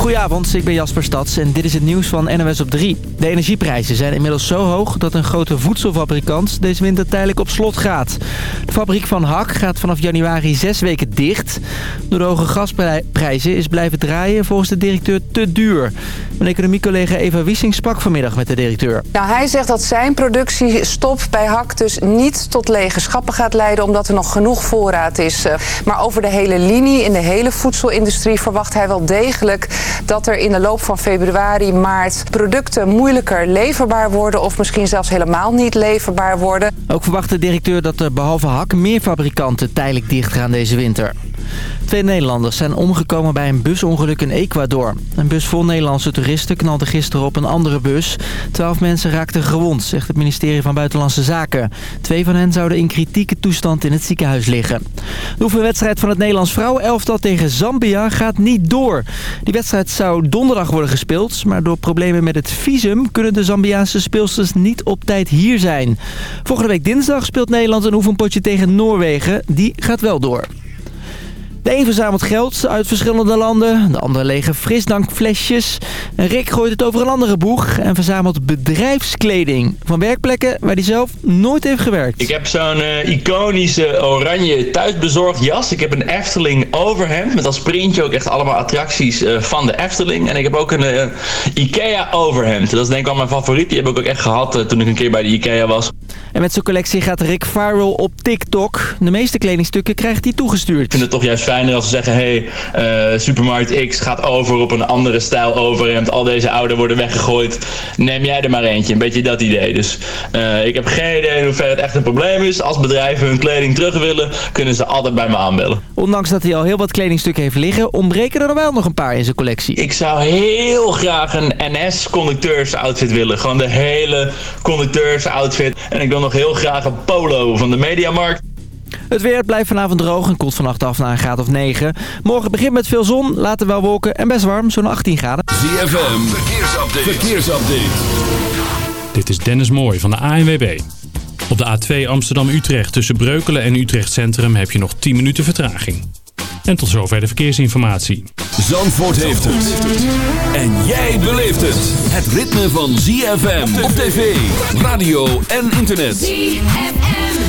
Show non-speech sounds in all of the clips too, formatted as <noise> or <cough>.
Goedenavond, ik ben Jasper Stads en dit is het nieuws van NOS op 3. De energieprijzen zijn inmiddels zo hoog dat een grote voedselfabrikant deze winter tijdelijk op slot gaat. De fabriek van Hak gaat vanaf januari zes weken dicht. Door de hoge gasprijzen is blijven draaien volgens de directeur te duur. Mijn economiecollega Eva Wissing sprak vanmiddag met de directeur. Nou, hij zegt dat zijn productiestop bij Hak dus niet tot lege schappen gaat leiden... omdat er nog genoeg voorraad is. Maar over de hele linie, in de hele voedselindustrie... verwacht hij wel degelijk dat er in de loop van februari, maart... producten moeilijker leverbaar worden... of misschien zelfs helemaal niet leverbaar worden. Ook verwacht de directeur dat er behalve Hak meer fabrikanten tijdelijk dicht gaan deze winter. Twee Nederlanders zijn omgekomen bij een busongeluk in Ecuador. Een bus vol Nederlandse toeristen knalde gisteren op een andere bus. Twaalf mensen raakten gewond, zegt het ministerie van Buitenlandse Zaken. Twee van hen zouden in kritieke toestand in het ziekenhuis liggen. De oefenwedstrijd van het Nederlands vrouwenelftal tegen Zambia gaat niet door. Die wedstrijd zou donderdag worden gespeeld, maar door problemen met het visum kunnen de Zambiaanse speelsters niet op tijd hier zijn. Volgende week dinsdag speelt Nederland een oefenpotje tegen Noorwegen. Die gaat wel door. De een verzamelt geld uit verschillende landen, de ander lege frisdankflesjes. En Rick gooit het over een andere boeg en verzamelt bedrijfskleding. Van werkplekken waar hij zelf nooit heeft gewerkt. Ik heb zo'n uh, iconische oranje thuisbezorgd jas. Ik heb een Efteling overhemd met als printje ook echt allemaal attracties uh, van de Efteling. En ik heb ook een uh, Ikea overhemd. Dat is denk ik wel mijn favoriet. Die heb ik ook echt gehad toen ik een keer bij de Ikea was. En met zijn collectie gaat Rick viral op TikTok. De meeste kledingstukken krijgt hij toegestuurd. Ik vind het toch juist fijner als ze zeggen... hey, uh, Supermarkt X gaat over op een andere stijl overhemd. Al deze oude worden weggegooid. Neem jij er maar eentje. Een beetje dat idee. Dus uh, ik heb geen idee in hoeverre het echt een probleem is. Als bedrijven hun kleding terug willen... kunnen ze altijd bij me aanbellen. Ondanks dat hij al heel wat kledingstukken heeft liggen... ontbreken er nog wel nog een paar in zijn collectie. Ik zou heel graag een NS-conducteurs outfit willen. Gewoon de hele conducteurs outfit. En ik wil nog heel graag een polo van de Mediamarkt. Het weer blijft vanavond droog en koelt vannacht af naar een graad of 9. Morgen begint met veel zon, later wel wolken en best warm, zo'n 18 graden. ZFM, verkeersupdate. verkeersupdate. Dit is Dennis Mooij van de ANWB. Op de A2 Amsterdam-Utrecht tussen Breukelen en Utrecht Centrum heb je nog 10 minuten vertraging. En tot zover de verkeersinformatie. Zandvoort heeft het. En jij beleeft het. Het ritme van ZFM op tv, radio en internet. ZFM.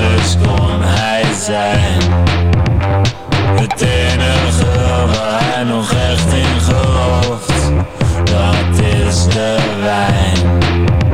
anders kon hij zijn. Het enige waar hij nog echt in gelooft Dat is de wijn.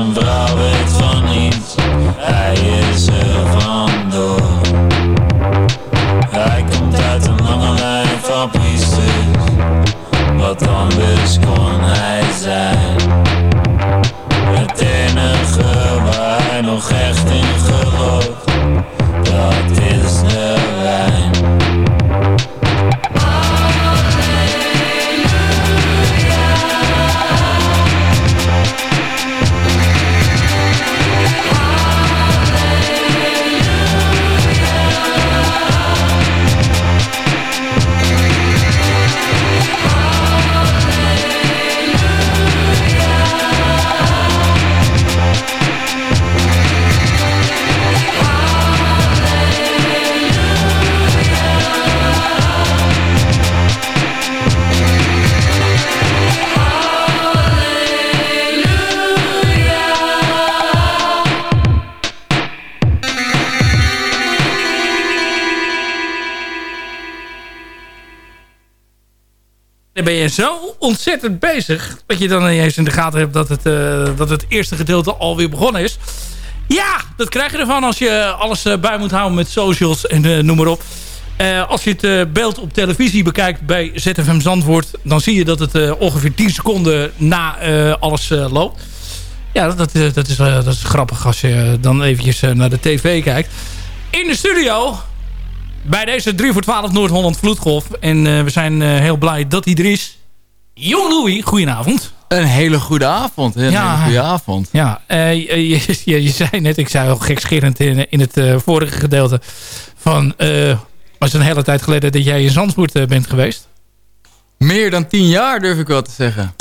zijn vrouw weet van niets, hij is er vandoor. Hij komt uit een lange lijn van priesters, wat anders kon hij zo ontzettend bezig... dat je dan ineens in de gaten hebt dat het, uh, dat het eerste gedeelte alweer begonnen is. Ja, dat krijg je ervan als je alles uh, bij moet houden met socials en uh, noem maar op. als je het beeld op televisie bekijkt bij ZFM Zandvoort... dan zie je dat het ongeveer 10 seconden na alles loopt. Ja, dat, dat, is, dat is grappig als je dan eventjes naar de tv kijkt. In de studio bij deze 3 voor 12 Noord-Holland Vloedgolf. En we zijn heel blij dat hij er is. Jong Louis, goedenavond. Een hele goede avond. Een ja, hele goede avond. Ja, uh, je, je, je, zei net, ik zei al gekscherend in, in het vorige gedeelte... van, was een hele tijd geleden dat jij in Zandvoort bent geweest. Meer dan tien jaar durf ik wel te zeggen.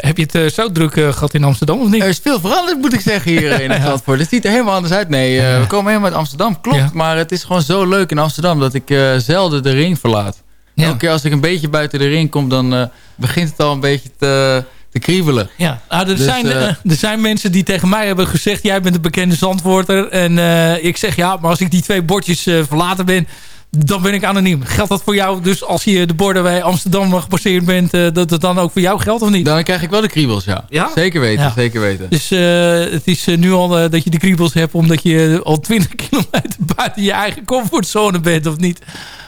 heb je het zo druk gehad in Amsterdam of niet? Er is veel veranderd moet ik zeggen hier in <laughs> Zandvoort. Het ziet er helemaal anders uit. Nee, we komen helemaal uit Amsterdam. Klopt, maar het is gewoon zo leuk in Amsterdam dat ik zelden de ring verlaat. Elke keer als ik een beetje buiten de ring kom, dan begint het al een beetje te, te kriebelen. Ja, nou, er, dus, zijn, uh, er zijn mensen die tegen mij hebben gezegd... jij bent een bekende zandwoorder. En uh, ik zeg ja, maar als ik die twee bordjes verlaten ben dan ben ik anoniem. Geldt dat voor jou dus als je de borden bij Amsterdam gepasseerd bent... Uh, dat het dan ook voor jou geldt of niet? Dan krijg ik wel de kriebels, ja. ja? Zeker weten, ja. zeker weten. Dus uh, het is uh, nu al dat je de kriebels hebt... omdat je al 20 <laughs> kilometer buiten je eigen comfortzone bent, of niet?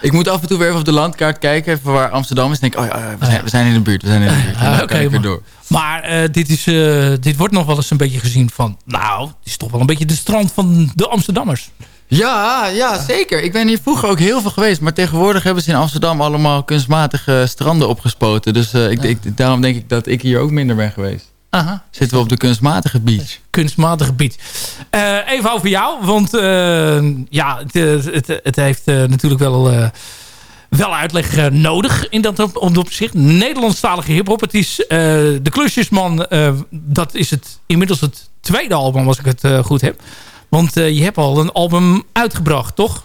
Ik moet af en toe weer even op de landkaart kijken... even waar Amsterdam is. denk ik, oh ja, we, zijn, we zijn in de buurt, we zijn in de buurt. <laughs> Oké, okay, maar, door. Maar dit, is, dit wordt nog wel eens een beetje gezien van... nou, het is toch wel een beetje de strand van de Amsterdammers. Ja, ja, zeker. Ik ben hier vroeger ook heel veel geweest. Maar tegenwoordig hebben ze in Amsterdam allemaal kunstmatige stranden opgespoten. Dus uh, ik, ik, daarom denk ik dat ik hier ook minder ben geweest. Aha. Zitten we op de kunstmatige beach. Kunstmatige beach. Even over jou, want ja, het, het, het heeft natuurlijk wel, wel uitleg nodig in dat op, op opzicht. Nederlandstalige hiphop. Het is de Klusjesman, dat is het inmiddels het tweede album als ik het goed heb. Want je hebt al een album uitgebracht, toch?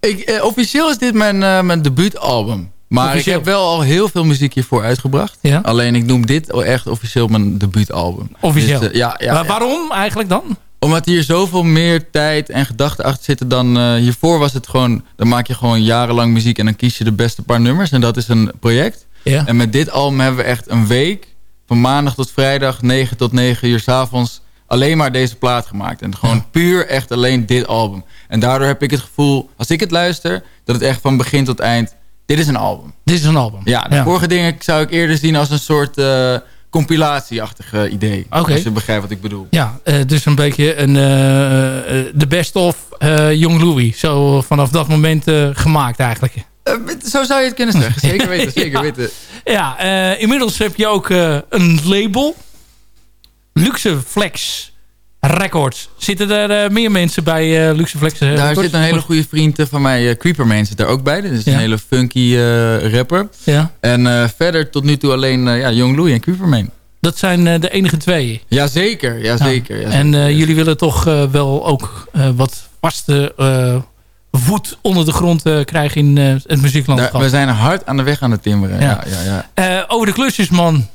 Ik, officieel is dit mijn, uh, mijn debuutalbum. Maar officieel. ik heb wel al heel veel muziek hiervoor uitgebracht. Ja? Alleen ik noem dit echt officieel mijn debuutalbum. Officieel? Dus, ja, ja, maar waarom eigenlijk dan? Omdat hier zoveel meer tijd en gedachten achter zitten dan hiervoor was het gewoon... Dan maak je gewoon jarenlang muziek en dan kies je de beste paar nummers. En dat is een project. Ja. En met dit album hebben we echt een week... van maandag tot vrijdag, 9 tot 9 uur s avonds alleen maar deze plaat gemaakt. En gewoon puur echt alleen dit album. En daardoor heb ik het gevoel, als ik het luister... dat het echt van begin tot eind... dit is een album. Dit is een album. Ja, de vorige dingen zou ik eerder zien als een soort... Uh, compilatieachtige idee. Okay. Als je begrijpt wat ik bedoel. Ja, uh, dus een beetje een, uh, de best of Young Louis. Zo vanaf dat moment gemaakt eigenlijk. zo zou je het kunnen zeggen. <laughs> Zeker weten, zeker weten. Ja, inmiddels heb je ook een label. Luxe Flex Records. Zitten er uh, meer mensen bij uh, Luxe Flex Daar zit een hele goede vriend van mij, uh, Creeperman, zit daar ook bij. Dat is een hele funky rapper. Ja. En verder tot nu toe alleen ja, Young Louie en Creeperman. Dat zijn de enige twee? Jazeker, ja, zeker. Ja, en jullie willen toch wel ook wat vaste voet onder de grond krijgen in het muzieklandschap? we zijn hard aan de weg aan het timmeren. Ja. Ja, ja, over de klusjesman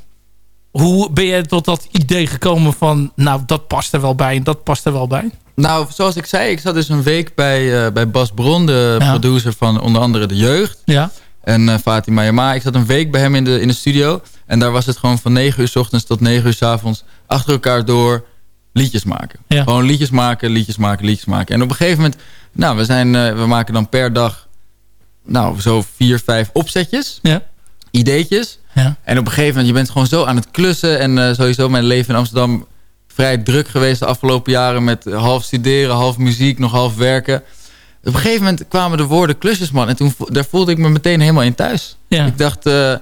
hoe ben je tot dat idee gekomen van... nou, dat past er wel bij en dat past er wel bij? Nou, zoals ik zei, ik zat dus een week bij, uh, bij Bas Bron... de producer van onder andere De Jeugd. Ja. En uh, Fatima Yama. Ik zat een week bij hem in de, in de studio. En daar was het gewoon van 9 uur s ochtends tot 9 uur s avonds... achter elkaar door liedjes maken. Ja. Gewoon liedjes maken, liedjes maken, liedjes maken. En op een gegeven moment... Nou, we, zijn, uh, we maken dan per dag... nou, zo vier, vijf opzetjes. Ja. Ideetjes. Ja. En op een gegeven moment, je bent gewoon zo aan het klussen. En uh, sowieso mijn leven in Amsterdam vrij druk geweest de afgelopen jaren. Met half studeren, half muziek, nog half werken. Op een gegeven moment kwamen de woorden klusjesman. En toen, daar voelde ik me meteen helemaal in thuis. Ja. Ik dacht... Uh,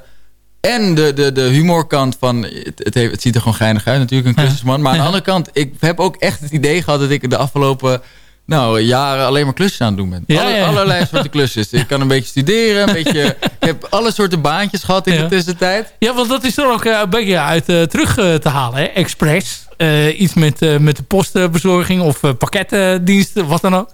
en de, de, de humorkant van... Het, het, heeft, het ziet er gewoon geinig uit natuurlijk, een klusjesman. Maar aan de andere kant, ik heb ook echt het idee gehad... dat ik de afgelopen nou, jaren alleen maar klusjes aan het doen ben. Ja, Allerlei <laughs> soorten klusjes. Ik kan een beetje studeren, een beetje... Ik heb alle soorten baantjes gehad in de tussentijd. Ja, want dat is er ook uh, een beetje uit uh, terug te halen, hè? Express. iets met, met de postbezorging of pakketdiensten, wat dan ook.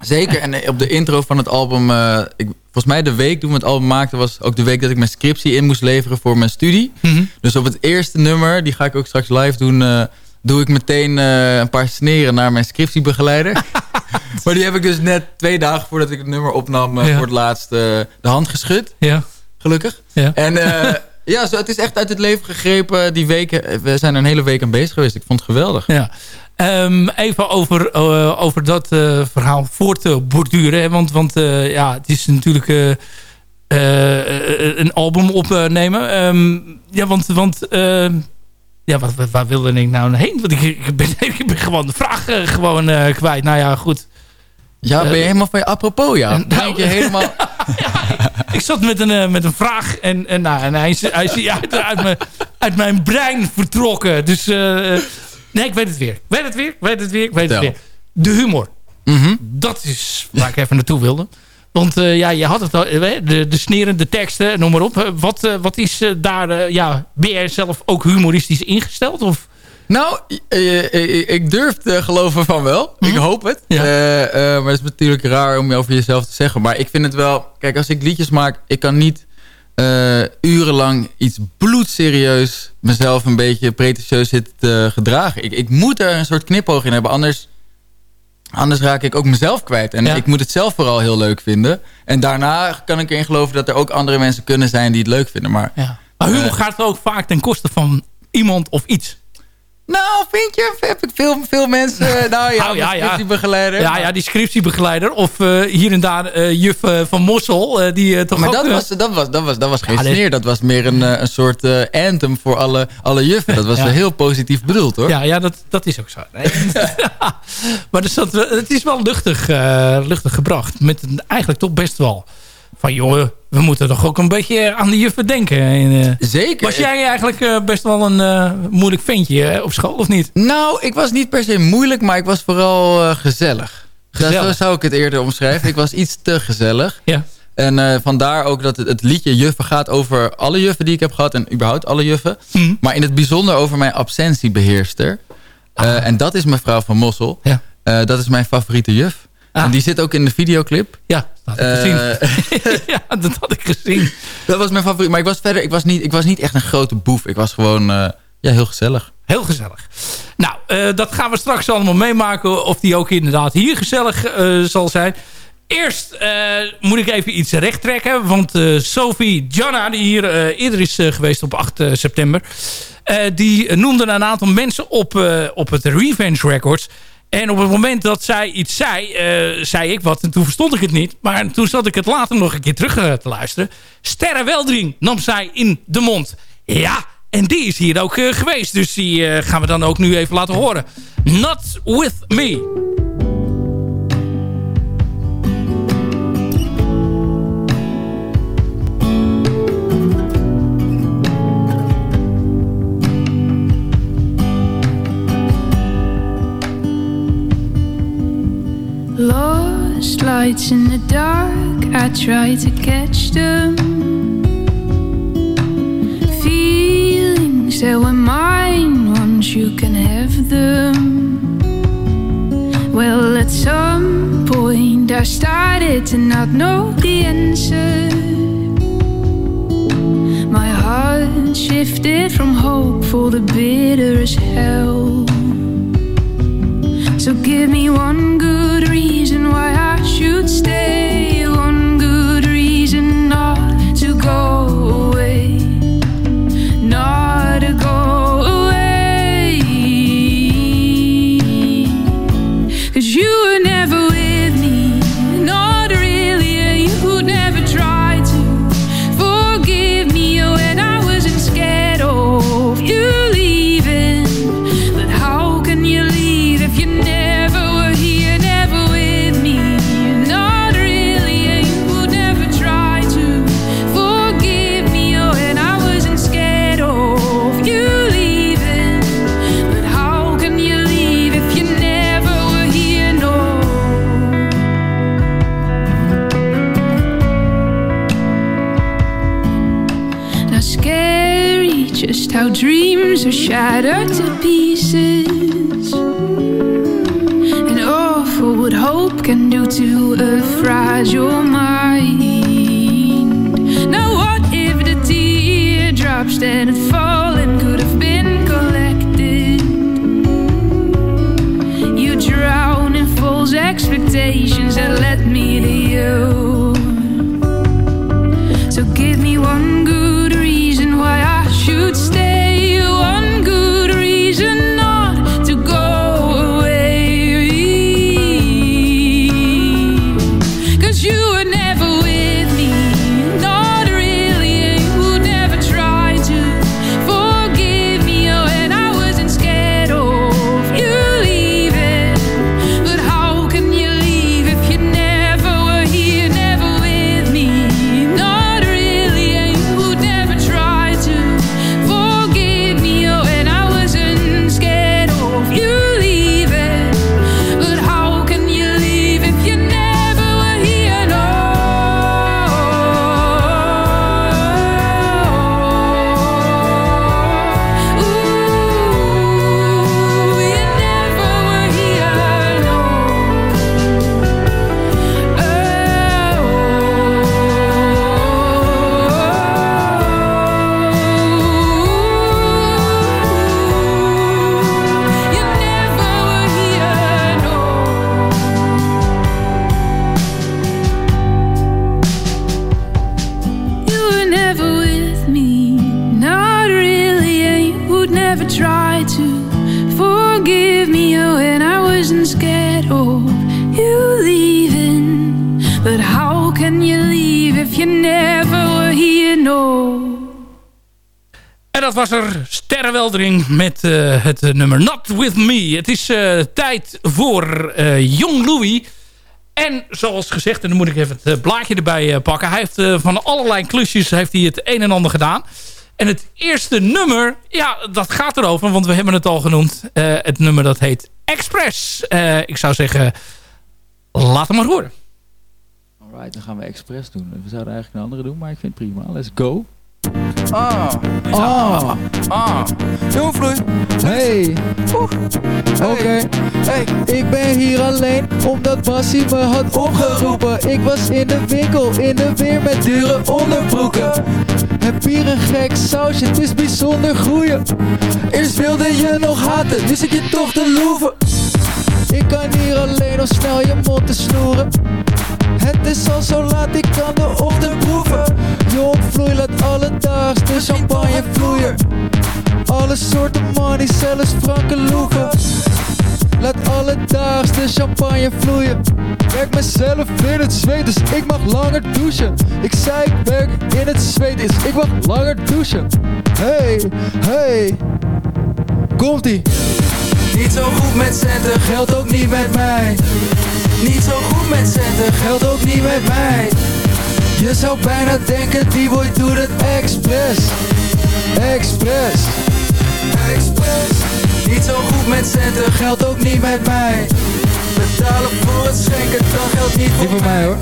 Zeker, en op de intro van het album... Ik, volgens mij de week toen we het album maakten... was ook de week dat ik mijn scriptie in moest leveren voor mijn studie. Mhm. Dus op het eerste nummer, die ga ik ook straks live doen doe ik meteen uh, een paar sneren naar mijn scriptiebegeleider. <laughs> maar die heb ik dus net twee dagen voordat ik het nummer opnam... Uh, voor het laatst uh, de hand geschud. Ja. Gelukkig. Ja. En ja, zo, het is echt uit het leven gegrepen. Die weken, we zijn er een hele week aan bezig geweest. Ik vond het geweldig. Ja. Ehm, even over, over dat verhaal voort te borduren. Want, want ja, het is natuurlijk een album opnemen. Um, ja, want... want ja, wat, waar wilde ik nou heen? Want ik, ik, ben, <laughs> ik ben gewoon de vraag gewoon kwijt. Nou ja, goed. Ja, ben je helemaal van je apropos, ja? Denk je helemaal... <laughs> ik zat met een, uh, met een vraag en, en, nou, en hij is, hij is uit, uit, mijn, uit mijn brein vertrokken. Dus uh, nee, ik weet het weer. Ik weet het weer, ik weet het weer, ik weet het weer. De humor. Mm -hmm. Dat is waar ik even naartoe wilde. Want uh, ja, je had het al, de, de de teksten, noem maar op. Wat, wat is daar, ja, ben jij zelf ook humoristisch ingesteld? Of... Nou, ik durf te geloven van wel. Ik mhm. hoop het. Ja. Maar het is natuurlijk raar om je over jezelf te zeggen. Maar ik vind het wel... Kijk, als ik liedjes maak... Ik kan niet urenlang iets bloedserieus... mezelf een beetje pretentieus zitten te gedragen. Ik, ik moet er een soort knipoog in hebben. Anders, anders raak ik ook mezelf kwijt. En ik moet het zelf vooral heel leuk vinden. En daarna kan ik erin geloven... dat er ook andere mensen kunnen zijn die het leuk vinden. Maar, ja. maar humor gaat ook vaak ten koste van iemand of iets. Nou, vind je? Heb ik veel, veel mensen... <laughs> Nou ja, oh, ja, ja. scriptiebegeleider. Ja, ja, die scriptiebegeleider. Of uh, hier en daar uh, juf van Mossel. Uh, die toch maar ook, dat, was, dat, was, dat, was, dat was geen sneer. Dat was meer een, een soort anthem voor alle, alle juffen. Dat was heel positief bedoeld, hoor. Ja, ja dat, dat is ook zo. Nee. <laughs> <laughs> maar dus dat, het is wel luchtig, luchtig gebracht. Met eigenlijk toch best wel van jongen, we moeten toch ook een beetje aan de juffen denken. En, uh, Zeker. Was jij eigenlijk uh, best wel een uh, moeilijk ventje op school of niet? Nou, ik was niet per se moeilijk, maar ik was vooral gezellig. gezellig. Zo zou ik het eerder omschrijven. ik was iets te gezellig. Ja. En vandaar ook dat het, het, liedje Juffen gaat over alle juffen die ik heb gehad. En überhaupt alle juffen. Mm. Maar in het bijzonder over mijn absentiebeheerster. Ah. En dat is mevrouw van Mossel. Ja. dat is mijn favoriete juf. Ah. En die zit ook in de videoclip. Ja, dat had ik gezien. Eh, <laughs> ja, dat had ik gezien. Dat was mijn favoriet. Maar ik was verder, ik was niet, ik was niet echt een grote boef. Ik was gewoon uh, ja, heel gezellig. Heel gezellig. Nou, uh, dat gaan we straks allemaal meemaken. Of die ook inderdaad hier gezellig zal zijn. Eerst moet ik even iets recht trekken. Want Sophie Janna, die hier eerder is geweest op 8 september... die noemde een aantal mensen op, op het Revenge Records... En op het moment dat zij iets zei, uh, zei ik wat. En toen verstond ik het niet. Maar toen zat ik het later nog een keer terug uh, te luisteren. Sterre Weldring nam zij in de mond. Ja, en die is hier ook uh, geweest. Dus die gaan we dan ook nu even laten horen. Not With Me. Lights in the dark, I try to catch them. Feelings that were mine once you can have them. Well, at some point, I started to not know the answer. My heart shifted from hope for the bitter as hell. So give me one good reason why I should stay. Are shattered to pieces. And awful what hope can do to a fragile mind. Now what if the teardrops that had fallen could have been collected? You drown in false expectations that led me to you. So give me one En dat was er Sterrenweldering met eh, het eh, nummer Not With Me. Het is eh, tijd voor Jong Louis. En zoals gezegd, en dan moet ik even het blaadje erbij pakken. Hij heeft van allerlei klusjes heeft hij het een en ander gedaan. En het eerste nummer, ja, dat gaat erover. Want we hebben het al genoemd. het nummer dat heet Express. ik zou zeggen, laat hem maar horen. Alright, dan gaan we Express doen. We zouden eigenlijk een andere doen, maar ik vind het prima. Let's go. Ah. Ah. Ah. Jongvloei. Hey. Oké. Okay. Hey. Ik ben hier alleen omdat Bassie me had opgeroepen. Ik was in de winkel in de weer met dure onderbroeken. Heb hier een gek sausje, het is bijzonder groeien. Eerst wilde je nog haten, nu zit je toch te loeven. Ik kan hier alleen om snel je mond te snoeren. Het is al zo laat, ik kan de ochtend proeven. Jong vloei, laat alledaags de champagne vloeien. Alle soorten money, zelfs franke loeven. Laat alledaags de champagne vloeien. Werk mezelf in het zweet, dus ik mag langer douchen. Ik zei ik werk in het zweet, dus ik mag langer douchen. Hey, hey, komt-ie. Niet zo goed met centen, geldt ook niet met mij. Niet zo goed met centen, geldt ook niet met mij. Je zou bijna denken, die boy doet het expres. Express. Express. Niet zo goed met centen, geldt ook niet met mij. Betalen voor het schenken, dat geldt niet voor, niet voor mij hoor.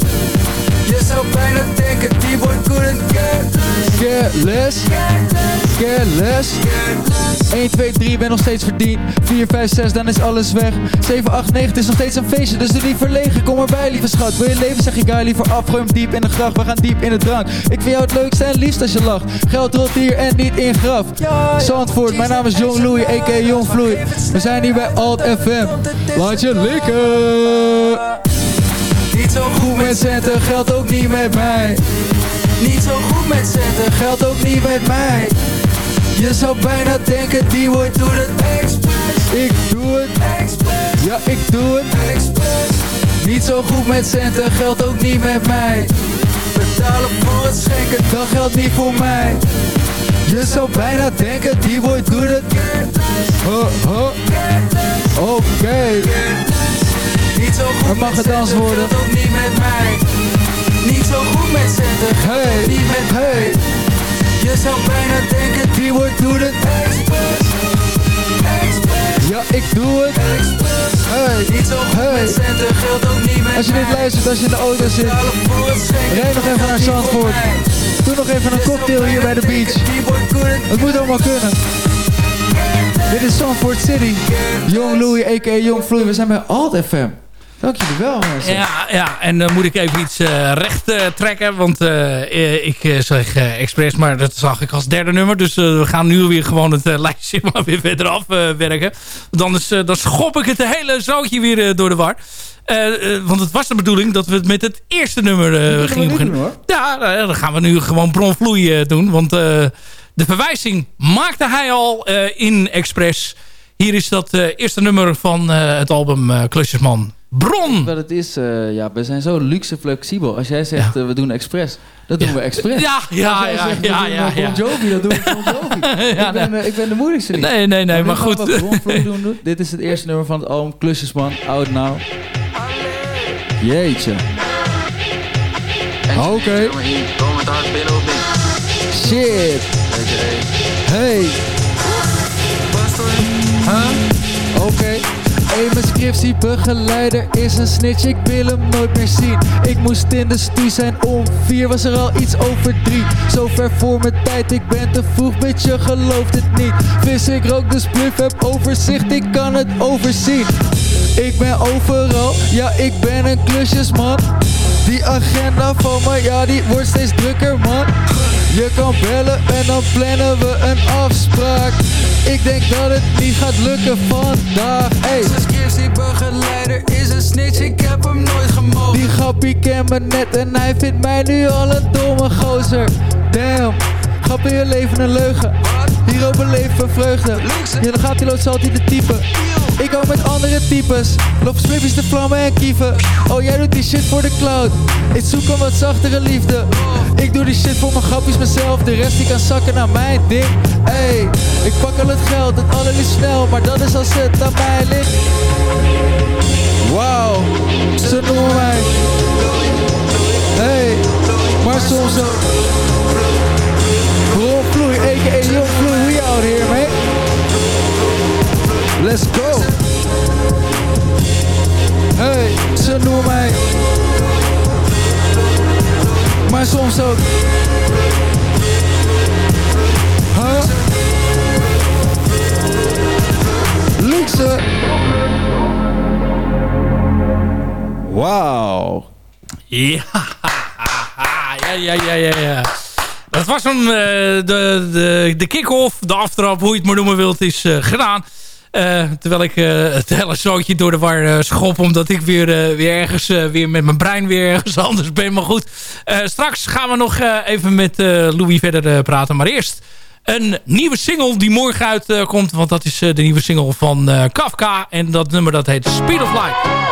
Je zou bijna denken, die boy couldn't get Careless, careless 1, 2, 3, ben nog steeds verdiend. 4, 5, 6, dan is alles weg. 7, 8, 9, het is nog steeds een feestje Dus doe niet verlegen, kom erbij lieve schat. Wil je leven, zeg ik guy liever af Gooi hem diep in de gracht, we gaan diep in de drank. Ik vind jou het leukste en liefst als je lacht. Geld rolt hier en niet in graf. Zandvoort, mijn naam is Jong Louis, a.k.a. Jong Vloei. We zijn hier bij Alt FM Laat je likken. Niet zo goed met centen, geldt ook niet met mij Niet zo goed met centen, geldt ook niet met mij Je zou bijna denken, die wordt doet het expres Ik doe het expres Ja, ik doe het expres Niet zo goed met centen, geldt ook niet met mij Betalen voor het schenken, dat geldt niet voor mij je zou bijna denken, die wordt doet het oh, oh. Oké okay. Niet zo goed mag gedanst worden. ook niet met mij. Niet zo goed met zetten. Hey, niet met hey. Je zou bijna denken, die wordt doet het. Ja, ik doe het. Hey, niet zo goed hey. met geldt ook niet met Als je dit luistert, als je in de auto zit, rijd nog even naar Zandvoort. Doe nog even een cocktail hier bij de beach. Het moet allemaal kunnen. Dit is Zandvoort City. Jong Louis, a.k.a. Jong Vloei. We zijn bij Alt FM. Dank jullie wel, mensen. Ja, ja, en dan moet ik even iets uh, recht uh, trekken. Want uh, ik zeg expres, maar dat zag ik als derde nummer. Dus we gaan nu weer gewoon het <laughs> lijstje maar weer verder afwerken. want anders dan schop ik het hele zootje weer door de war. want het was de bedoeling dat we het met het eerste nummer gingen beginnen. Doen, ja, dan gaan we nu gewoon bronvloei doen. Want de verwijzing maakte hij al in Express. Hier is dat eerste nummer van het album Klusjesman bron. Wat het is, uh, ja, we zijn zo luxe flexibel. Als jij zegt, ja. uh, we doen expres, dat doen we expres. Ja, ja, ja, zegt, ja, ja, ja. Bon Jovi, dat doen we Bon Jovi. <laughs> ja, ik, ben, uh, ik ben de moeilijkste niet. Nee, nee, nee, maar, maar goed. Doen, doen. <laughs> Dit is het eerste nummer van het album Klusjesman, Out Now. Jeetje. Oké. Okay. Shit. Hey. Huh? Oké. Okay. Hey, mijn scriptiebegeleider is een snitch, ik wil hem nooit meer zien. Ik moest in de stu zijn om vier, was er al iets over drie. Zo ver voor mijn tijd, ik ben te vroeg, bitch, je gelooft het niet. Vis, ik rook de spliff, heb overzicht, ik kan het overzien. Ik ben overal, ja, ik ben een klusjesman. Die agenda van me, ja, die wordt steeds drukker, man. Je kan bellen en dan plannen we een afspraak. Ik denk dat het niet gaat lukken vandaag. Hey. Zijn begeleider is een snitch, ik heb hem nooit gemogen. Die grappie ken me net en hij vindt mij nu al een domme gozer. Damn, grap in je leven een leugen. Hierop leven vreugde. Ja, dan gaat hij zal hij de type. Ik hou met andere types. Loop swiffies te vlammen en kieven. Oh, jij doet die shit voor de cloud. Ik zoek een wat zachtere liefde. Ik doe die shit voor mijn grapjes mezelf. De rest die kan zakken naar mijn ding. Ey, ik pak al het geld, het allerliefst snel. Maar dat is als het aan mij ligt. Wauw, ze noemen mij. Hey, maar soms ook. Bro, vloei, a.k.a. Young Vloei, we out here, man. Let's go. Hey, ze noemen mij. Maar soms ook. Huh? Luxe. Wauw. Ja, <laughs> ja, ja, ja, ja. Dat was hem, uh, de, de, de kick-off, de aftrap, hoe je het maar noemen wilt, is uh, gedaan. Uh, terwijl ik het hele zootje door de war schop, omdat ik weer, weer ergens weer met mijn brein weer ergens <laughs> anders ben. Maar goed, straks gaan we nog even met Louis verder praten. Maar eerst een nieuwe single die morgen uitkomt, want dat is de nieuwe single van Kafka. En dat nummer dat heet Speed of Light.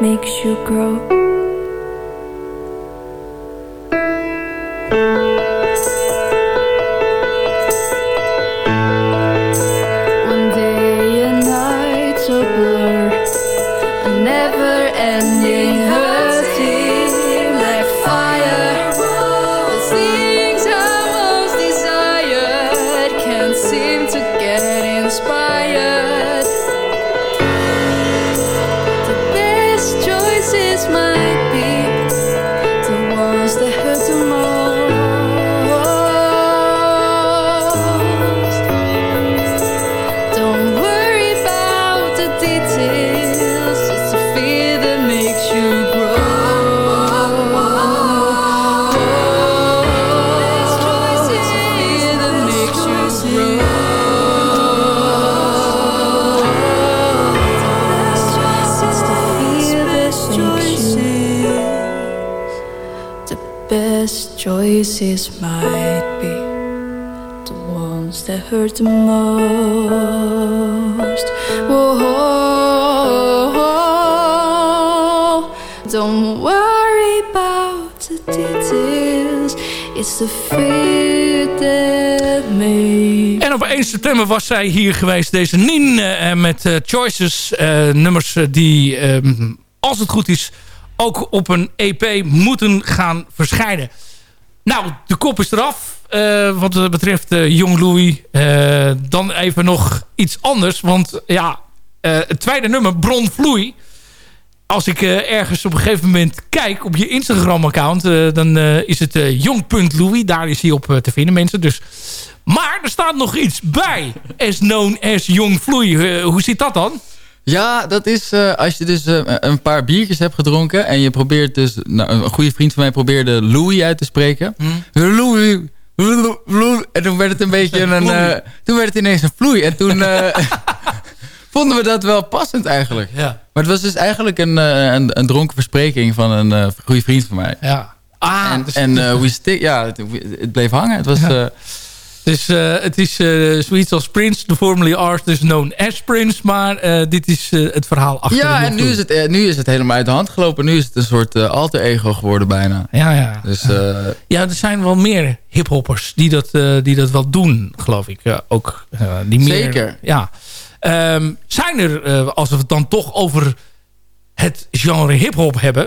Makes you grow. Choices might be the ones that hurt the most. Whoa, don't worry about the details. It's the fear that makes. En op 1 september was zij hier geweest, deze Nien, uh, met uh, Choices. Uh, nummers die, um, als het goed is, ook op een EP moeten gaan verschijnen. Nou, de kop is eraf. Uh, wat betreft uh, Jong Louis. Uh, dan even nog iets anders. Want ja, het tweede nummer, Bron Vloei. Als ik ergens op een gegeven moment kijk op je Instagram-account... dan is het jong.louis. Daar is hij op te vinden, mensen. Dus, maar er staat nog iets bij. As known as Jong Vloei. hoe zit dat dan? Ja, dat is uh, als je dus uh, een paar biertjes hebt gedronken... en je probeert dus... Nou, een goede vriend van mij probeerde Louis uit te spreken. Hmm. Louis, En toen werd het een beetje een... Uh, toen werd het ineens een vloei. En toen <laughs> vonden we dat wel passend eigenlijk. Ja. Maar het was dus eigenlijk een, een, een dronken verspreking van een goede vriend van mij. Ja. Ah, en dus, en we stick, ja, het, het, bleef hangen. Het was... Ja. Dus uh, het is uh, zoiets als Prince, de formerly artist known as Prince. Maar uh, dit is het verhaal achter Ja, en nu is, het, nu is het helemaal uit de hand gelopen. Nu is het een soort alter ego geworden bijna. Ja, ja. Dus, ja, er zijn wel meer hiphoppers die dat, die dat wel doen, geloof ik. ook, die meer, Zeker. Ja. Um, zijn er, als we het dan toch over het genre hiphop hebben.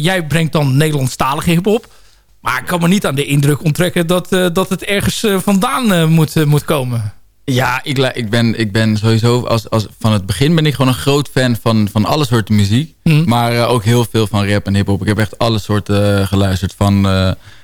jij brengt dan Nederlandstalige hiphop. Maar ik kan me niet aan de indruk onttrekken dat, uh, dat het ergens uh, vandaan uh, moet, moet komen. Ja, ik, ik, ben, ik ben sowieso... Als, als, van het begin ben ik gewoon een groot fan van, van alle soorten muziek. Mm. Maar ook heel veel van rap en hiphop. Ik heb echt alle soorten geluisterd. Van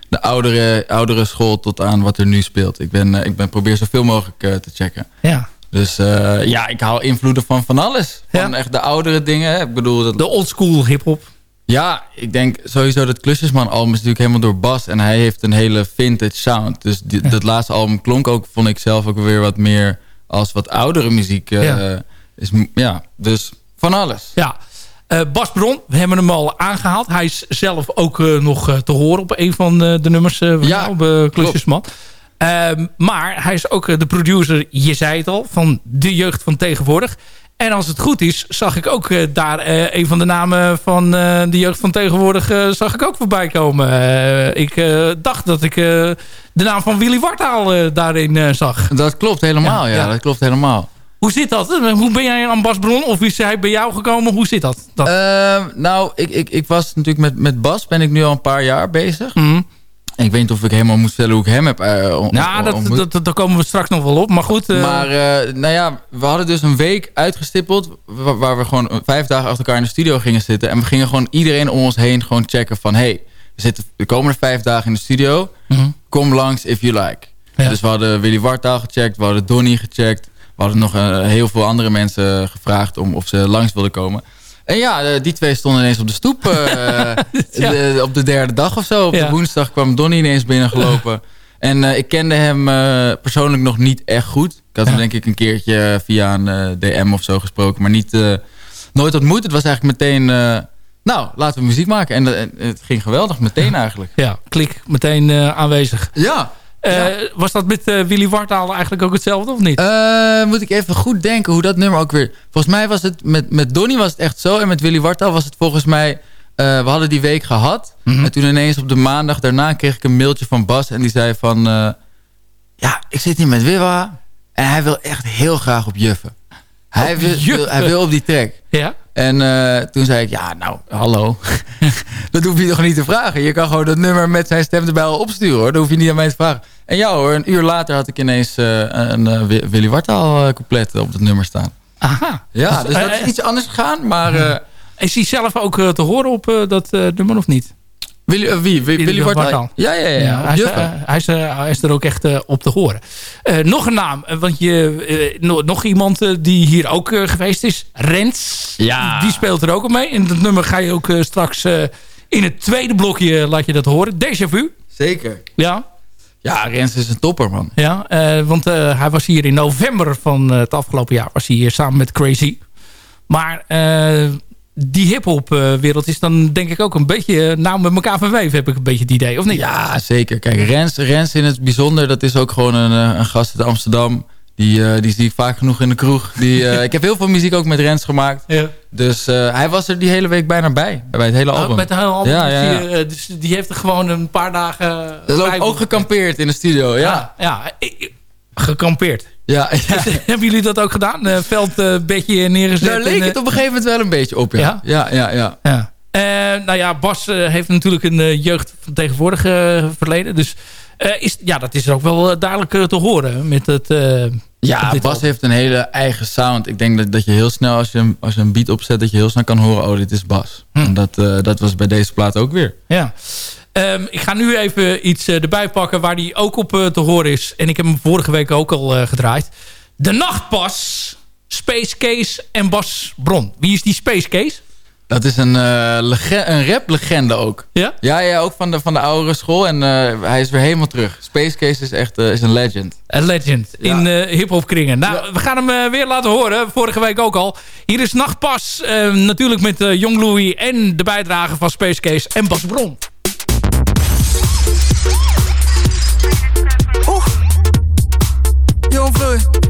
de oudere, oudere school tot aan wat er nu speelt. Ik, ben, ik ben, probeer zoveel mogelijk te checken. Ja. Dus ja, ik haal invloeden van van alles. Van ja. echt de oudere dingen. Ik bedoel, dat... De oldschool hiphop. Ja, ik denk sowieso dat Klusjesman album is natuurlijk helemaal door Bas. En hij heeft een hele vintage sound. Dus die, dat laatste album klonk ook, vond ik zelf ook weer wat meer als wat oudere muziek. Uh, ja. Is, ja, dus van alles. Ja. Uh, Bas Bron, we hebben hem al aangehaald. Hij is zelf ook uh, nog te horen op een van de nummers van ja, jou, Klusjesman. Ehm, maar hij is ook de producer, je zei het al, van de jeugd van tegenwoordig. En als het goed is, zag ik ook uh, daar uh, een van de namen van uh, de jeugd van tegenwoordig zag ik ook voorbij komen. ik dacht dat ik de naam van Willy Wartaal daarin zag. Dat klopt helemaal, ja, ja, Dat klopt helemaal. Hoe zit dat? Hoe ben jij aan Bas Bron? Of is hij bij jou gekomen? Hoe zit dat? dat? Ehm, nou, ik, ik, ik was natuurlijk met, met Bas ben ik nu al een paar jaar bezig. Mm. Ik weet niet of ik helemaal moet vertellen hoe ik hem heb uh, Ja, dat, dat, daar komen we straks nog wel op. Maar goed. Uh... Maar uh, nou ja, we hadden dus een week uitgestippeld... Waar, we gewoon vijf dagen achter elkaar in de studio gingen zitten. En we gingen gewoon iedereen om ons heen gewoon checken van... hey, we zitten de komende vijf dagen in de studio. Mm -hmm. Kom langs if you like. Ja. Dus we hadden Willy Wartaal gecheckt. We hadden Donny gecheckt. We hadden nog heel veel andere mensen gevraagd... om of ze langs wilden komen. En ja, eh, die twee stonden ineens op de stoep. <laughs> Uh, de, op de derde dag of zo. Op de woensdag kwam Donnie ineens binnengelopen. En uh, ik kende hem uh, persoonlijk nog niet echt goed. Ik had hem denk ik een keertje via een DM of zo gesproken. Maar niet, nooit ontmoet. Het was eigenlijk meteen... nou, laten we muziek maken. En het ging geweldig, meteen eigenlijk. Ja, klik, meteen aanwezig. Ja. Was dat met Willy Wartaal eigenlijk ook hetzelfde of niet? moet ik even goed denken hoe dat nummer ook weer... Volgens mij was het met, met Donny was het echt zo. En met Willy Wartaal was het volgens mij... we hadden die week gehad. Mhm. En toen ineens op de maandag daarna kreeg ik een mailtje van Bas. En die zei van... ja, ik zit hier met Wiwa. En hij wil echt heel graag op juffen. Hij wil, hij wil op die track. Ja? En uh, toen zei ik, ja, nou, hallo. <laughs> dat hoef je toch niet te vragen. Je kan gewoon dat nummer met zijn stem erbij al opsturen, hoor. Dat hoef je niet aan mij te vragen. En ja hoor, een uur later had ik ineens uh, een uh, Willy Wartaal compleet op het nummer staan. Aha. Ja, dus, dus dat is iets anders gegaan. Maar, <laughs> is hij zelf ook te horen op dat nummer of niet? Willy, uh, wie? Willy, Willy Wartaal? Ja, ja, ja. ja hij, is, uh, hij, is, uh, hij, is, er ook echt op te horen. nog een naam, want je, nog iemand die hier ook geweest is. Rens. Ja. Die speelt er ook mee. En dat nummer ga je ook straks in het tweede blokje laat je dat horen. Déjà vu. Zeker. Ja. Ja, Rens is een topper, man. Ja, want hij was hier in november van het afgelopen jaar. Was hij hier samen met Crazy. Maar die hip-hop wereld is dan denk ik ook een beetje nou met elkaar verweven, heb ik een beetje het idee, of niet? Ja, zeker. Kijk, Rens, Rens in het bijzonder, dat is ook gewoon een, eh, een gast uit Amsterdam. Die, uh, die zie ik vaak genoeg in de kroeg. Die, uh, <laughs> ik heb heel veel muziek ook met Rens gemaakt. Ja. Dus uh, hij was er die hele week bijna bij. Bij het hele album. Oh, met het hele album. Ja, ja, ja. Die, dus die heeft er gewoon een paar dagen... Ook, ook gekampeerd in de studio, ja. Ja, ja. gekampeerd. Ja, <laughs> <laughs> Hebben jullie dat ook gedaan? Uh, veldbedje neergezet? Daar leek het op een gegeven moment wel een beetje op, ja. Ja, ja, ja. ja. Nou ja, Bas heeft natuurlijk een jeugd van tegenwoordig verleden. Dus is, ja, dat is ook wel duidelijk te horen met het... ja, Bas heeft een hele eigen sound. Ik denk dat, dat je heel snel, als je, als je een beat opzet... dat je heel snel kan horen, oh, dit is Bas. Hm. En dat, dat was bij deze plaat ook weer. Ja. Um, ik ga nu even iets uh, erbij pakken waar die ook op uh, te horen is. En ik heb hem vorige week ook al gedraaid. De Nachtpas, Space Case en Bas Bron. Wie is die Space Case? Dat is een, een rap-legende ook. Ja? Ja, ja ook van de, van de oudere school. En hij is weer helemaal terug. Space Case is echt is een legend. Een legend ja. in hip-hop kringen. Nou, ja. we gaan hem weer laten horen. Vorige week ook al. Hier is Nachtpas. natuurlijk met Jong Louis en de bijdrage van Space Case en Bas Bron. Oeh. Jong Vloei.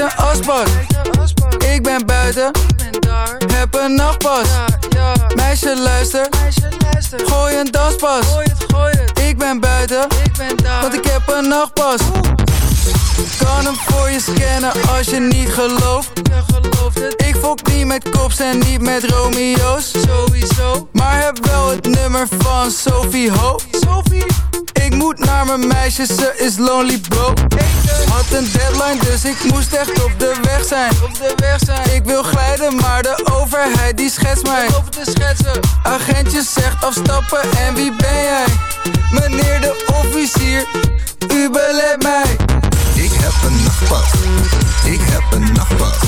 Een asbak. Ik ben buiten. Heb een nachtpas. Meisje luister. Gooi een danspas. Ik ben buiten. Want ik heb een nachtpas. Kan hem voor je scannen als je niet gelooft Ik fok niet met kops en niet met Romeo's Sowieso Maar heb wel het nummer van Sophie Ho Sophie Ik moet naar mijn meisje, ze is lonely bro Had een deadline dus ik moest echt op de weg zijn. Op de weg zijn. Ik wil glijden maar de overheid die schetst mij. Over te schetsen. Agentje zegt afstappen en wie ben jij? Meneer de officier, u belet mij. Ik heb een nachtpas, ik heb een nachtpas.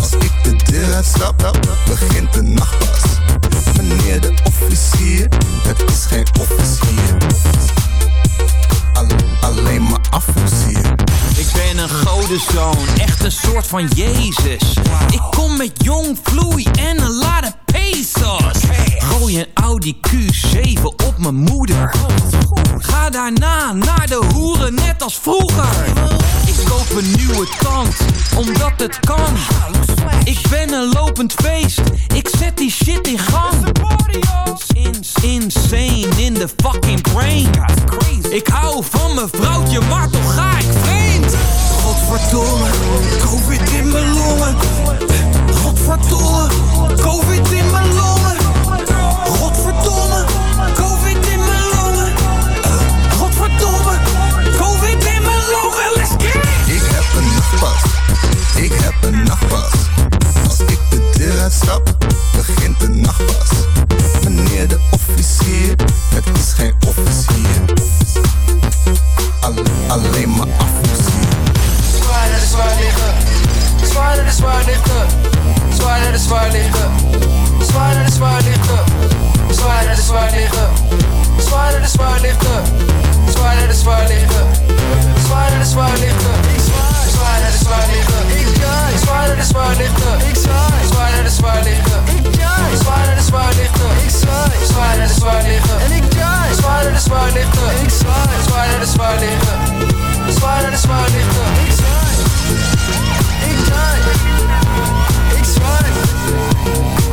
Als ik de deur uitstap, begint de nachtpas. Meneer de officier, het is geen officier. Alleen, maar afofficier. Ik ben een godenzoon, echt een soort van Jezus. Ik kom met jong vloei en een lade pesos. Gooi een Audi Q7 op mijn moeder. Ga daarna naar de hoeren net als vroeger. Ik koop een nieuwe tand, omdat het kan. Ik ben een lopend feest, ik zet die shit in gang. Insane in the fucking brain. Ik hou van mijn vrouwtje, maar toch ga ik vreemd. Godverdomme, covid in mijn longen. Godverdomme, covid in mijn longen. Godverdomme, covid in mijn longen. Godverdomme, covid in mijn longen. Let's get. Ik heb een nachtpas, ik heb een nachtpas het stap, begint de nacht pas. Meneer de officier, het is geen officier. Alleen, alleen maar afvoersier. Zwaar naar de zwaar liggen, zwaar naar de zwaar liggen. Zwaar naar de zwaar liggen, zwaar de zwaar liggen. De de zwaar liggen. De liggen zwaai naar de liggen. Ik ga Zwaai naar de zwaai liggen. Ik zwaai. Zwaai naar de zwaai liggen. Ik jaai. Zwaai naar de zwaai liggen. Ik zwaai. Zwaai naar de zwaai liggen. En ik jaai. Zwaai naar de zwaai liggen. Ik zwaai. Zwaai naar de zwaai liggen. Ik zwaai. Ik. Ik.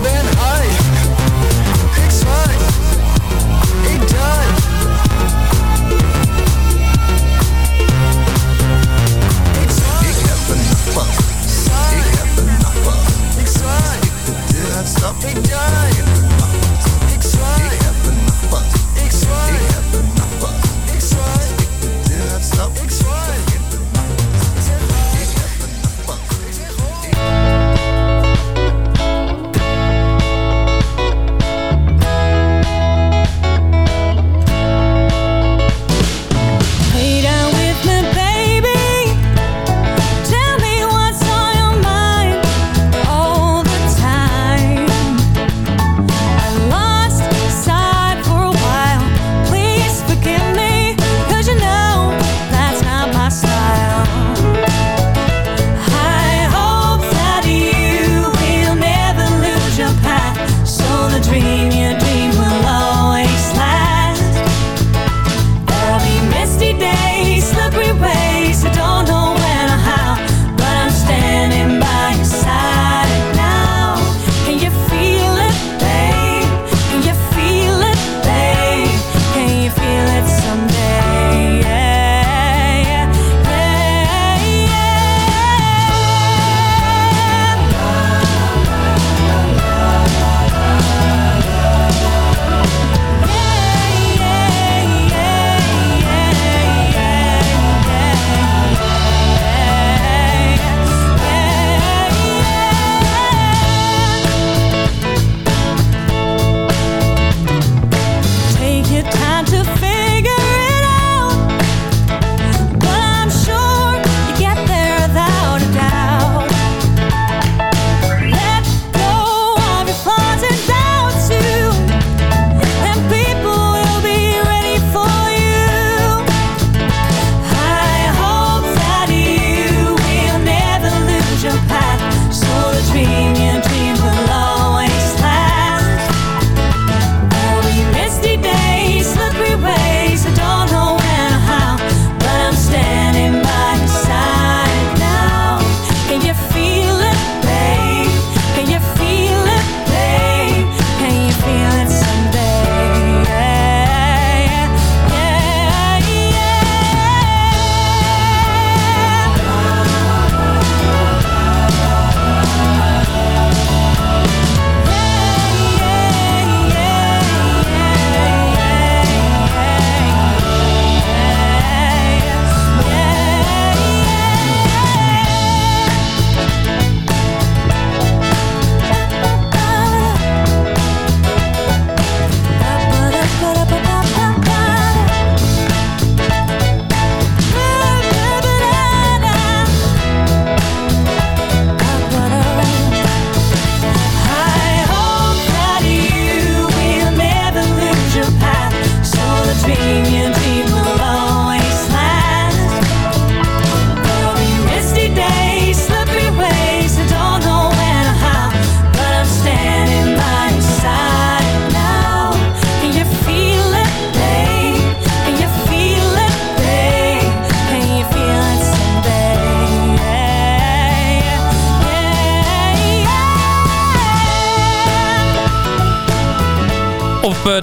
be done.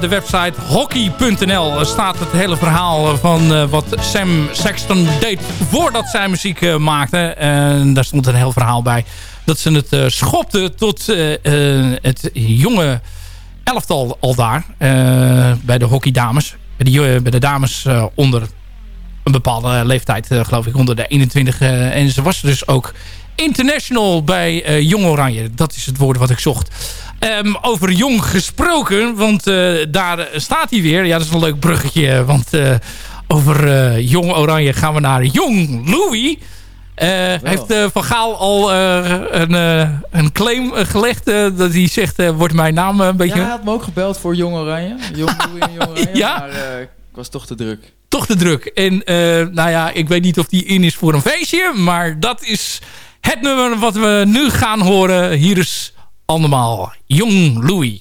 Website hockey.nl staat het hele verhaal van wat Sam Sexton deed voordat zij muziek maakte. En daar stond een heel verhaal bij dat ze het schopte tot het jonge elftal al daar. bij de hockeydames. Bij de, bij de dames onder een bepaalde leeftijd, geloof ik, onder de 21. en ze was dus ook international bij Jong Oranje. Dat is het woord wat ik zocht. Um, over Jong gesproken, want uh, daar staat hij weer. Ja, dat is een leuk bruggetje, want uh, over Jong Oranje gaan we naar Jong Louis. heeft Van Gaal al een, een claim gelegd dat hij zegt, wordt mijn naam een beetje... Ja, hij had me ook gebeld voor Jong Oranje. Jong <laughs> Louis en Jong Oranje, ja? maar ik was toch te druk. Toch te druk. En nou ja, ik weet niet of die in is voor een feestje, maar dat is het nummer wat we nu gaan horen. Hier is allemaal Jong Louis.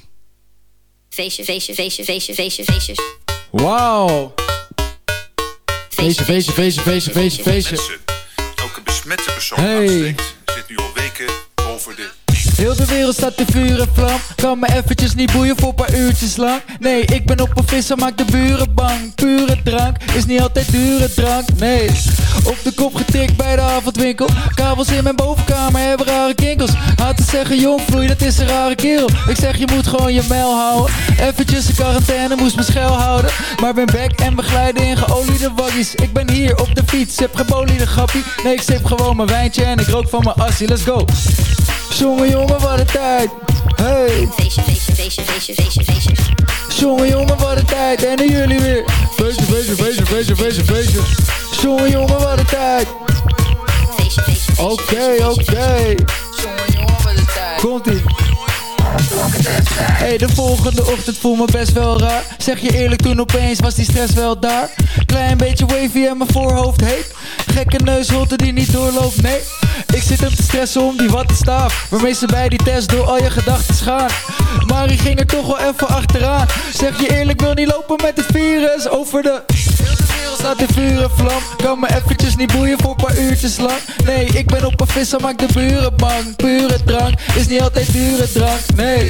Feestje, feestje, feestje, feestje, feestje, feestjes. Wauw. Feestje, feestje, feestje, feestje, feestje, feestje. Elke besmette persoon hey. zit nu al weken over de Heel de wereld staat te vuur en vlam. Kan me eventjes niet boeien voor een paar uurtjes lang. Nee, ik ben op een visser, maak de buren bang. Pure drank, is niet altijd dure drank. Nee, op de kop getikt bij de avondwinkel. Kabels in mijn bovenkamer hebben rare kinkels. Haat te zeggen jong vloei, dat is een rare kerel. Ik zeg je moet gewoon je mijl houden. Eventjes een quarantaine, moest me schel houden. Maar ben back en begeleiden in geoliede waggies. Ik ben hier op de fiets, heb geboliede grappie. Nee, ik sip gewoon mijn wijntje en ik rook van mijn assie, let's go. Jongen, jongen, wat een tijd. Hey. Feestje, feestje, feestje, feestje, feestje, feestje. Jongen, jongen, wat een tijd. En nu jullie weer. Feestje, feestje, feestje, feestje, feestje, feestje. Jongen, jongen, wat een tijd. Oké, oké. Jongen, jongen, wat een tijd. Komt-ie. Hey, de volgende ochtend voel me best wel raar. Zeg je eerlijk, toen opeens was die stress wel daar. Klein beetje wavy en mijn voorhoofd heet. Gekke neusholte die niet doorloopt, nee. Ik zit hem te stressen om die wattenstaaf Waarmee ze bij die test door al je gedachten gaan Maar ik ging er toch wel even achteraan. Zeg je eerlijk, wil niet lopen met het virus Over de staat in vuur en vlam Kan me eventjes niet boeien voor een paar uurtjes lang. Nee, ik ben op een visser, maak de buren bang. Pure drank, is niet altijd dure drank. Nee,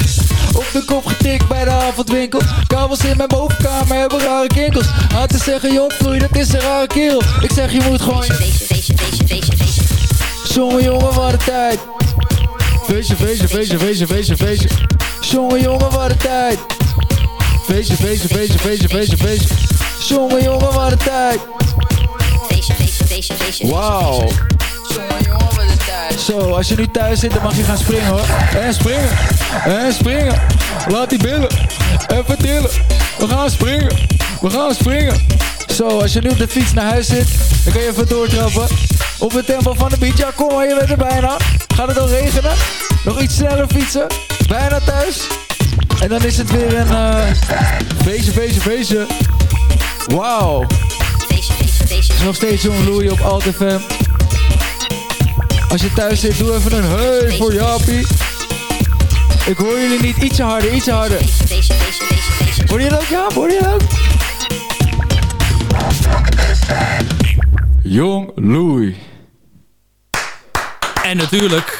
op de kop getikt bij de avondwinkel. Kabels in mijn bovenkamer hebben rare kinkels. Had te zeggen, jong vloei, dat is een rare kerel. Ik zeg, je moet gewoon... Feestje, feestje, feestje, feestje, feestje Jongen, jongen, wat een tijd. Feestje, feestje, feestje, feestje, feestje, feestje. Jongen, jongen, wat een tijd. Feestje, feestje, feestje, feestje, feestje, feestje Jongen, jongen, wat een tijd. Feestje, feestje, feestje, feestje. Wauw. Jongen, jongen, wat een tijd. Zo, als je nu thuis zit, dan mag je gaan springen hoor. En springen. En springen. Laat die billen. Even tillen. We gaan springen. We gaan springen. Zo, als je nu op de fiets naar huis zit, dan kan je even doortrappen. Op het tempo van de beat. Ja, kom maar, je bent er bijna. Gaat het al regenen? Nog iets sneller fietsen. Bijna thuis. En dan is het weer een uh, feestje, feestje, feestje. Wauw. Nog steeds Jong Louie op Alt FM. Als je thuis zit, doe even een hey voor Jaapie. Ik hoor jullie niet. Ietsje harder, ietsje harder. Hoor je dat ook, Jaap? Hoor je dat ook? Jong Louie. En natuurlijk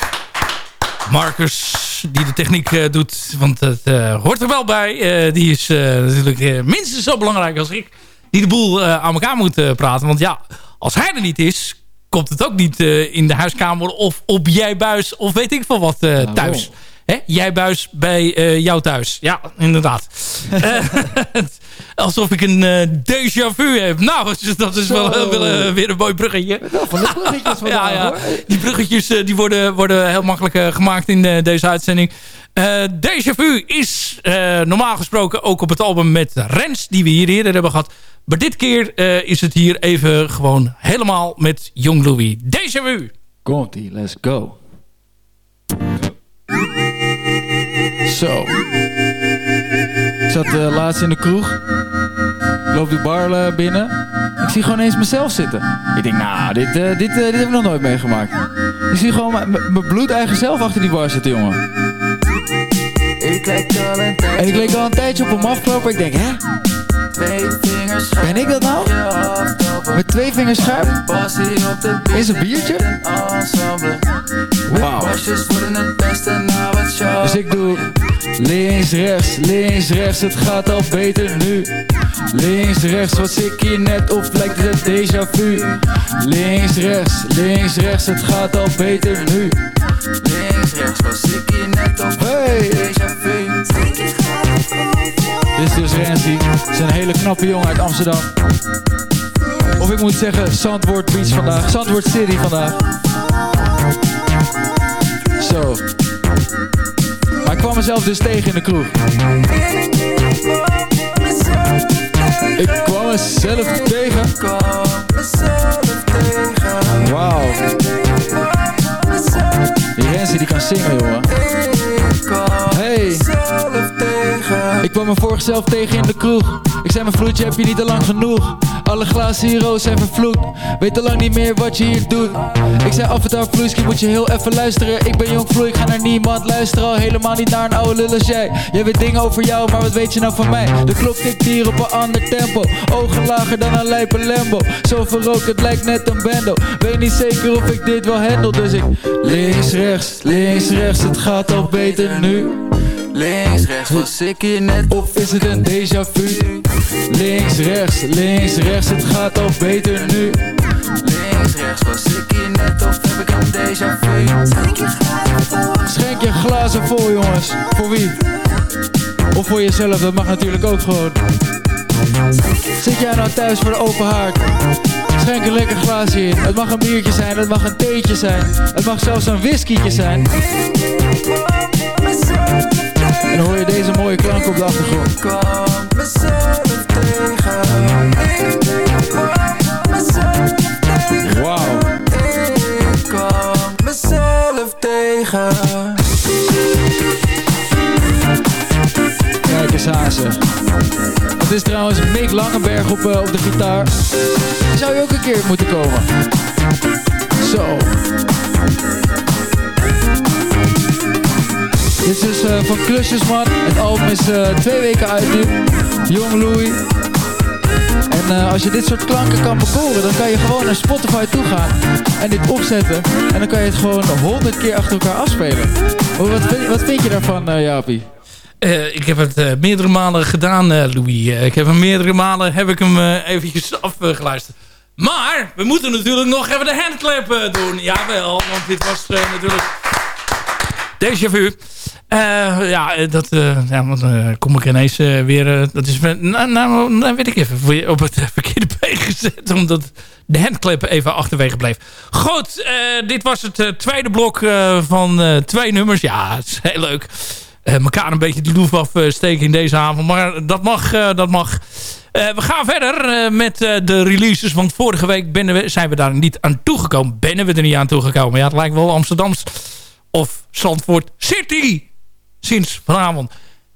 Marcus die de techniek uh, doet. Want het uh, hoort er wel bij. Uh, die is natuurlijk minstens zo belangrijk als ik die de boel uh, aan elkaar moet uh, praten. Want ja, als hij er niet is, komt het ook niet uh, in de huiskamer of op jij buis of weet ik veel wat thuis. Hè? Jij buis bij jou thuis. Ja, inderdaad. <laughs> <laughs> alsof ik een déjà vu heb. Nou, <laughs> dat is wel, wel weer een mooi bruggetje. Wel van de bruggetjes <laughs> ja, ja. Die bruggetjes die worden, worden heel makkelijk gemaakt in deze uitzending. Uh, Déjà Vu is normaal gesproken ook op het album met Rens... die we hier eerder hebben gehad. Maar dit keer is het hier even gewoon helemaal met Young Louis. Déjà Vu. Komt-ie, let's go. Zo. Ik zat uh, laatst in de kroeg. Ik loop die bar binnen. Ik zie gewoon eens mezelf zitten. Ik denk, nou, dit, uh, dit, dit heb ik nog nooit meegemaakt. Ik zie gewoon mijn bloed eigen zelf achter die bar zitten, jongen. Ik al een en ik leek al een tijdje op hem afgelopen. Ik denk, hè? Ben ik dat nou? Met twee vingers schuim? Is een biertje? Wauw. Dus ik doe links, rechts, links, rechts, het gaat al beter nu. Links, rechts, was ik hier net of lijkt het déjà vu? Links, rechts, links, rechts, het gaat al beter nu. Links, rechts, was ik hier net of hey. déjà vu? Dit is dus Renzi, is een hele knappe jongen uit Amsterdam. Of ik moet zeggen, Zandvoort Beach vandaag. Zandvoort City vandaag. Zo. Maar ik kwam mezelf dus tegen in de kroeg. Ik kwam mezelf tegen. Wauw. Die Renzi die kan zingen, jongen. Hey. Ik kwam me vorig zelf tegen in de kroeg. Ik zei mijn vloedje heb je niet te lang genoeg. Alle glazen hier roos zijn vervloekt. Weet te lang niet meer wat je hier doet. Ik zei af en toe vloeiski moet je heel even luisteren. Ik ben jong vloei, ik ga naar niemand luisteren. Al helemaal niet naar een oude lul als jij. Jij weet dingen over jou, maar wat weet je nou van mij? De klok tikt hier op een ander tempo. Ogen lager dan een lijpe Lambo. Zoveel rook, het lijkt net een bendo. Weet niet zeker of ik dit wel handel, dus ik... Links, rechts, links, rechts, het gaat al beter nu. Links, rechts, was ik hier net? Of is het een déjà vu? Links, rechts, links, rechts, het gaat al beter nu. Links, rechts, was ik hier net? Of heb ik een déjà vu? Schenk je glazen vol jongens. Voor wie? Of voor jezelf, dat mag natuurlijk ook gewoon. Zit jij nou thuis voor de open haard? Schenk een lekker glaasje in. Het mag een biertje zijn, het mag een theetje zijn. Het mag zelfs een whiskietje zijn en dan hoor je deze mooie klank op de achtergrond. Ik kwam mezelf tegen. Wauw. Ik kwam mezelf tegen. Kijk eens hazen. Het is trouwens Mick Langenberg op, uh, op de gitaar. Zou je ook een keer moeten komen. Zo. Dit is uh, van Klusjesman. Het album is uh, twee weken uit nu. Jong Louis. En uh, als je dit soort klanken kan bekoren, dan kan je gewoon naar Spotify toe gaan. En dit opzetten. En dan kan je het gewoon honderd keer achter elkaar afspelen. Wat, wat vind je daarvan, uh, Jaapie? Ik heb het meerdere malen gedaan, uh, Louis. ik heb hem meerdere malen heb ik hem eventjes afgeluisterd. Maar we moeten natuurlijk nog even de handclap doen. Jawel, want dit was natuurlijk déjà vu. Uh, ja, dat uh, ja, dan kom ik ineens weer... dat is, nou, nou, weet ik even, op het <laughs> verkeerde been gezet. Omdat de handclip even achterwege bleef. Goed, dit was het tweede blok van twee nummers. Ja, het is heel leuk. mekaar een beetje de loef afsteken in deze avond. Maar dat mag, dat mag. we gaan verder met de releases. Want vorige week we, zijn we daar niet aan toegekomen. Ben we er niet aan toegekomen. Ja, het lijkt wel Amsterdams of Zandvoort City sinds vanavond.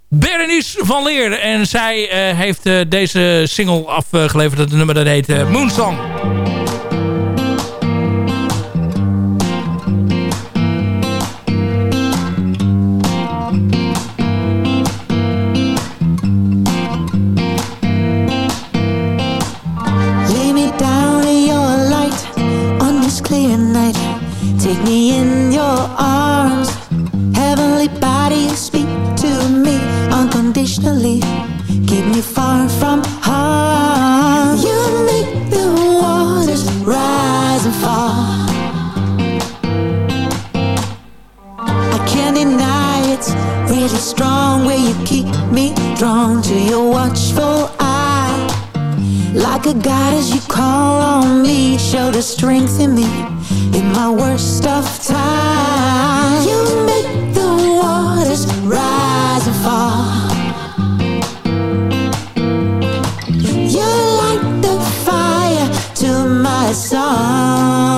Berenice van Leer. En zij uh, heeft uh, deze single afgeleverd. Het nummer dat heet uh, Moonsong. Like a goddess, you call on me, show the strength in me in my worst of times. You make the waters rise and fall. You light the fire to my song.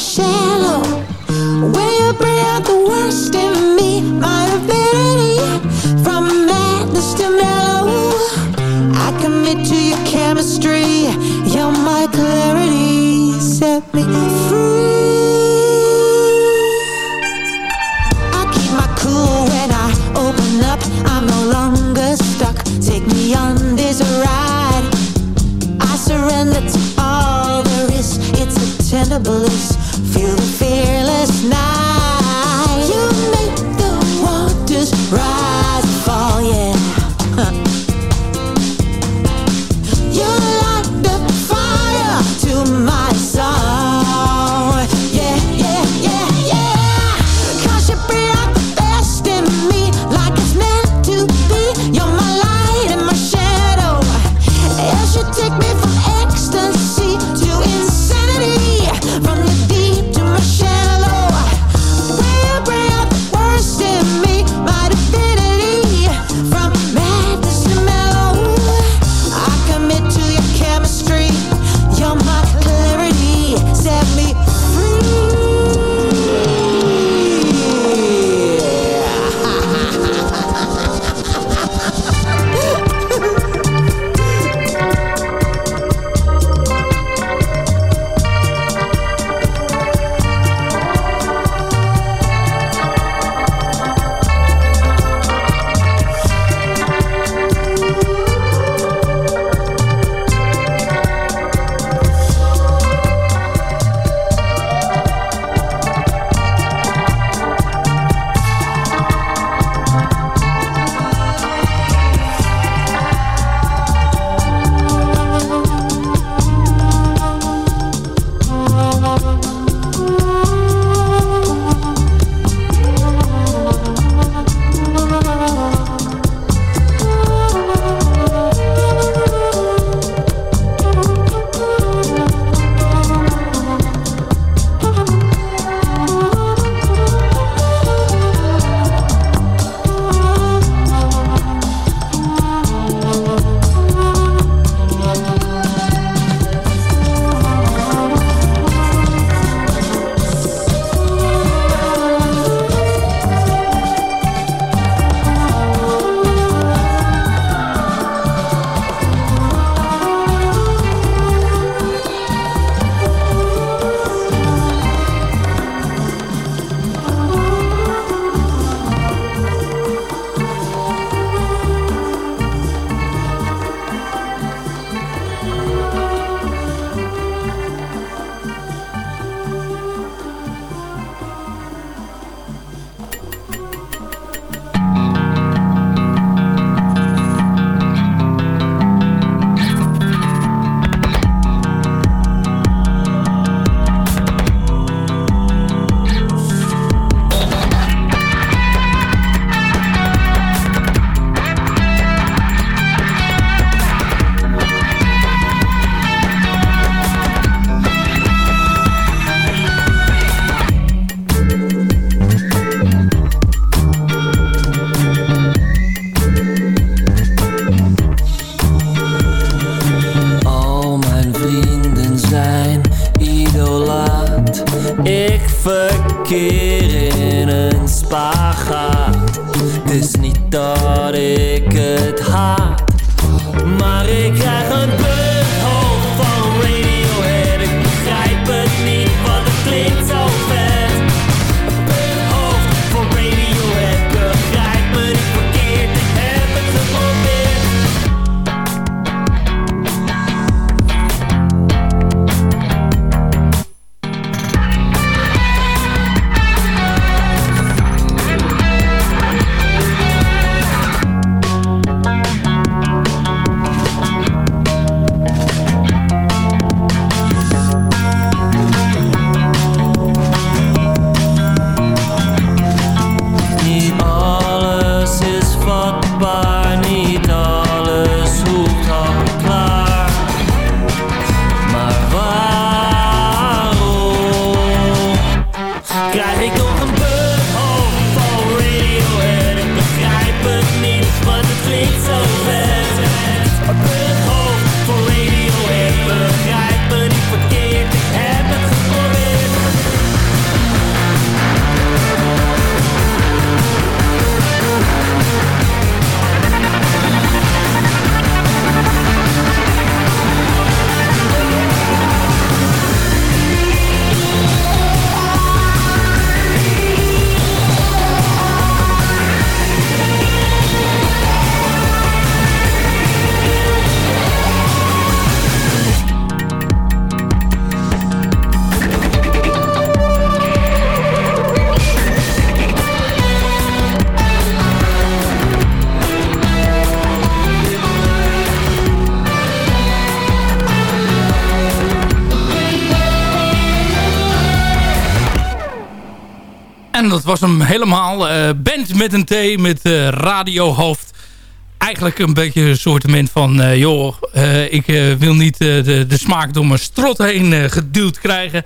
Shallow When you bring out the worst in me My infinity From madness to mellow I commit to your chemistry. You're my clarity. Set me free. I keep my cool when I open up. I'm no longer stuck. Take me on this ride. I surrender to all there is. It's a tenable bliss. Feel the fearless night. Ik verkeer in een spagaat. Het is niet dat ik het haat, maar ik krijg een punthoofd Dat was hem helemaal. band met een T, met radiohoofd. Eigenlijk een beetje een soortement van... joh, ik wil niet de, de smaak door mijn strot heen geduwd krijgen.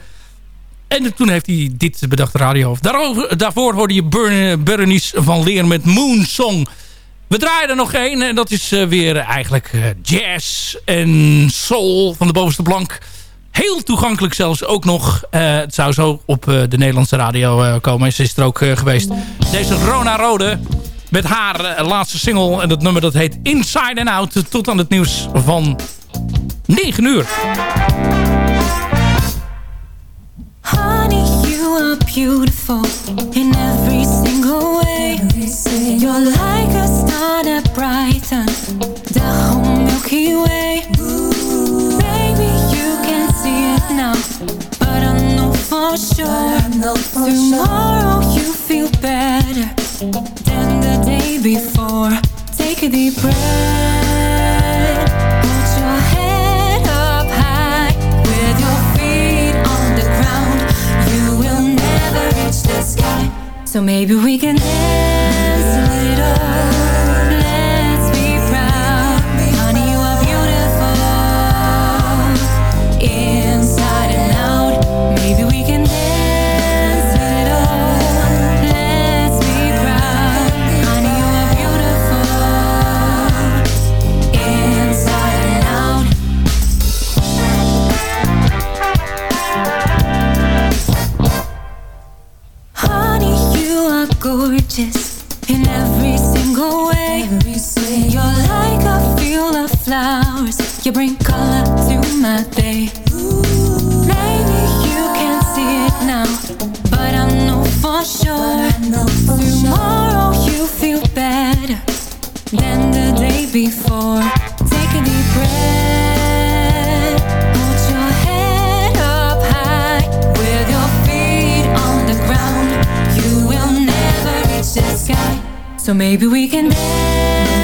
En toen heeft hij dit bedacht, radiohoofd. Daarover, daarvoor hoorde je Bernice van Leer met Moonsong... We draaien er nog één en dat is weer eigenlijk jazz en soul van de bovenste plank. Heel toegankelijk zelfs ook nog. Uh, het zou zo op uh, de Nederlandse radio uh, komen. Ze is er ook geweest. Deze Rona Rode met haar laatste single. En dat nummer dat heet Inside and Out. Tot aan het nieuws van 9 uur. Honey, you are beautiful in every single way. You're like a star that brighten the whole Milky Way. Know for sure tomorrow you feel better than the day before. Take a deep breath, put your head up high with your feet on the ground. You will never reach the sky, so maybe we can dance a little. Gorgeous in every single way. You're like a field of flowers. You bring color to my day. Maybe you can't see it now, but I know for sure. Tomorrow you feel better than the day before. So maybe we can dance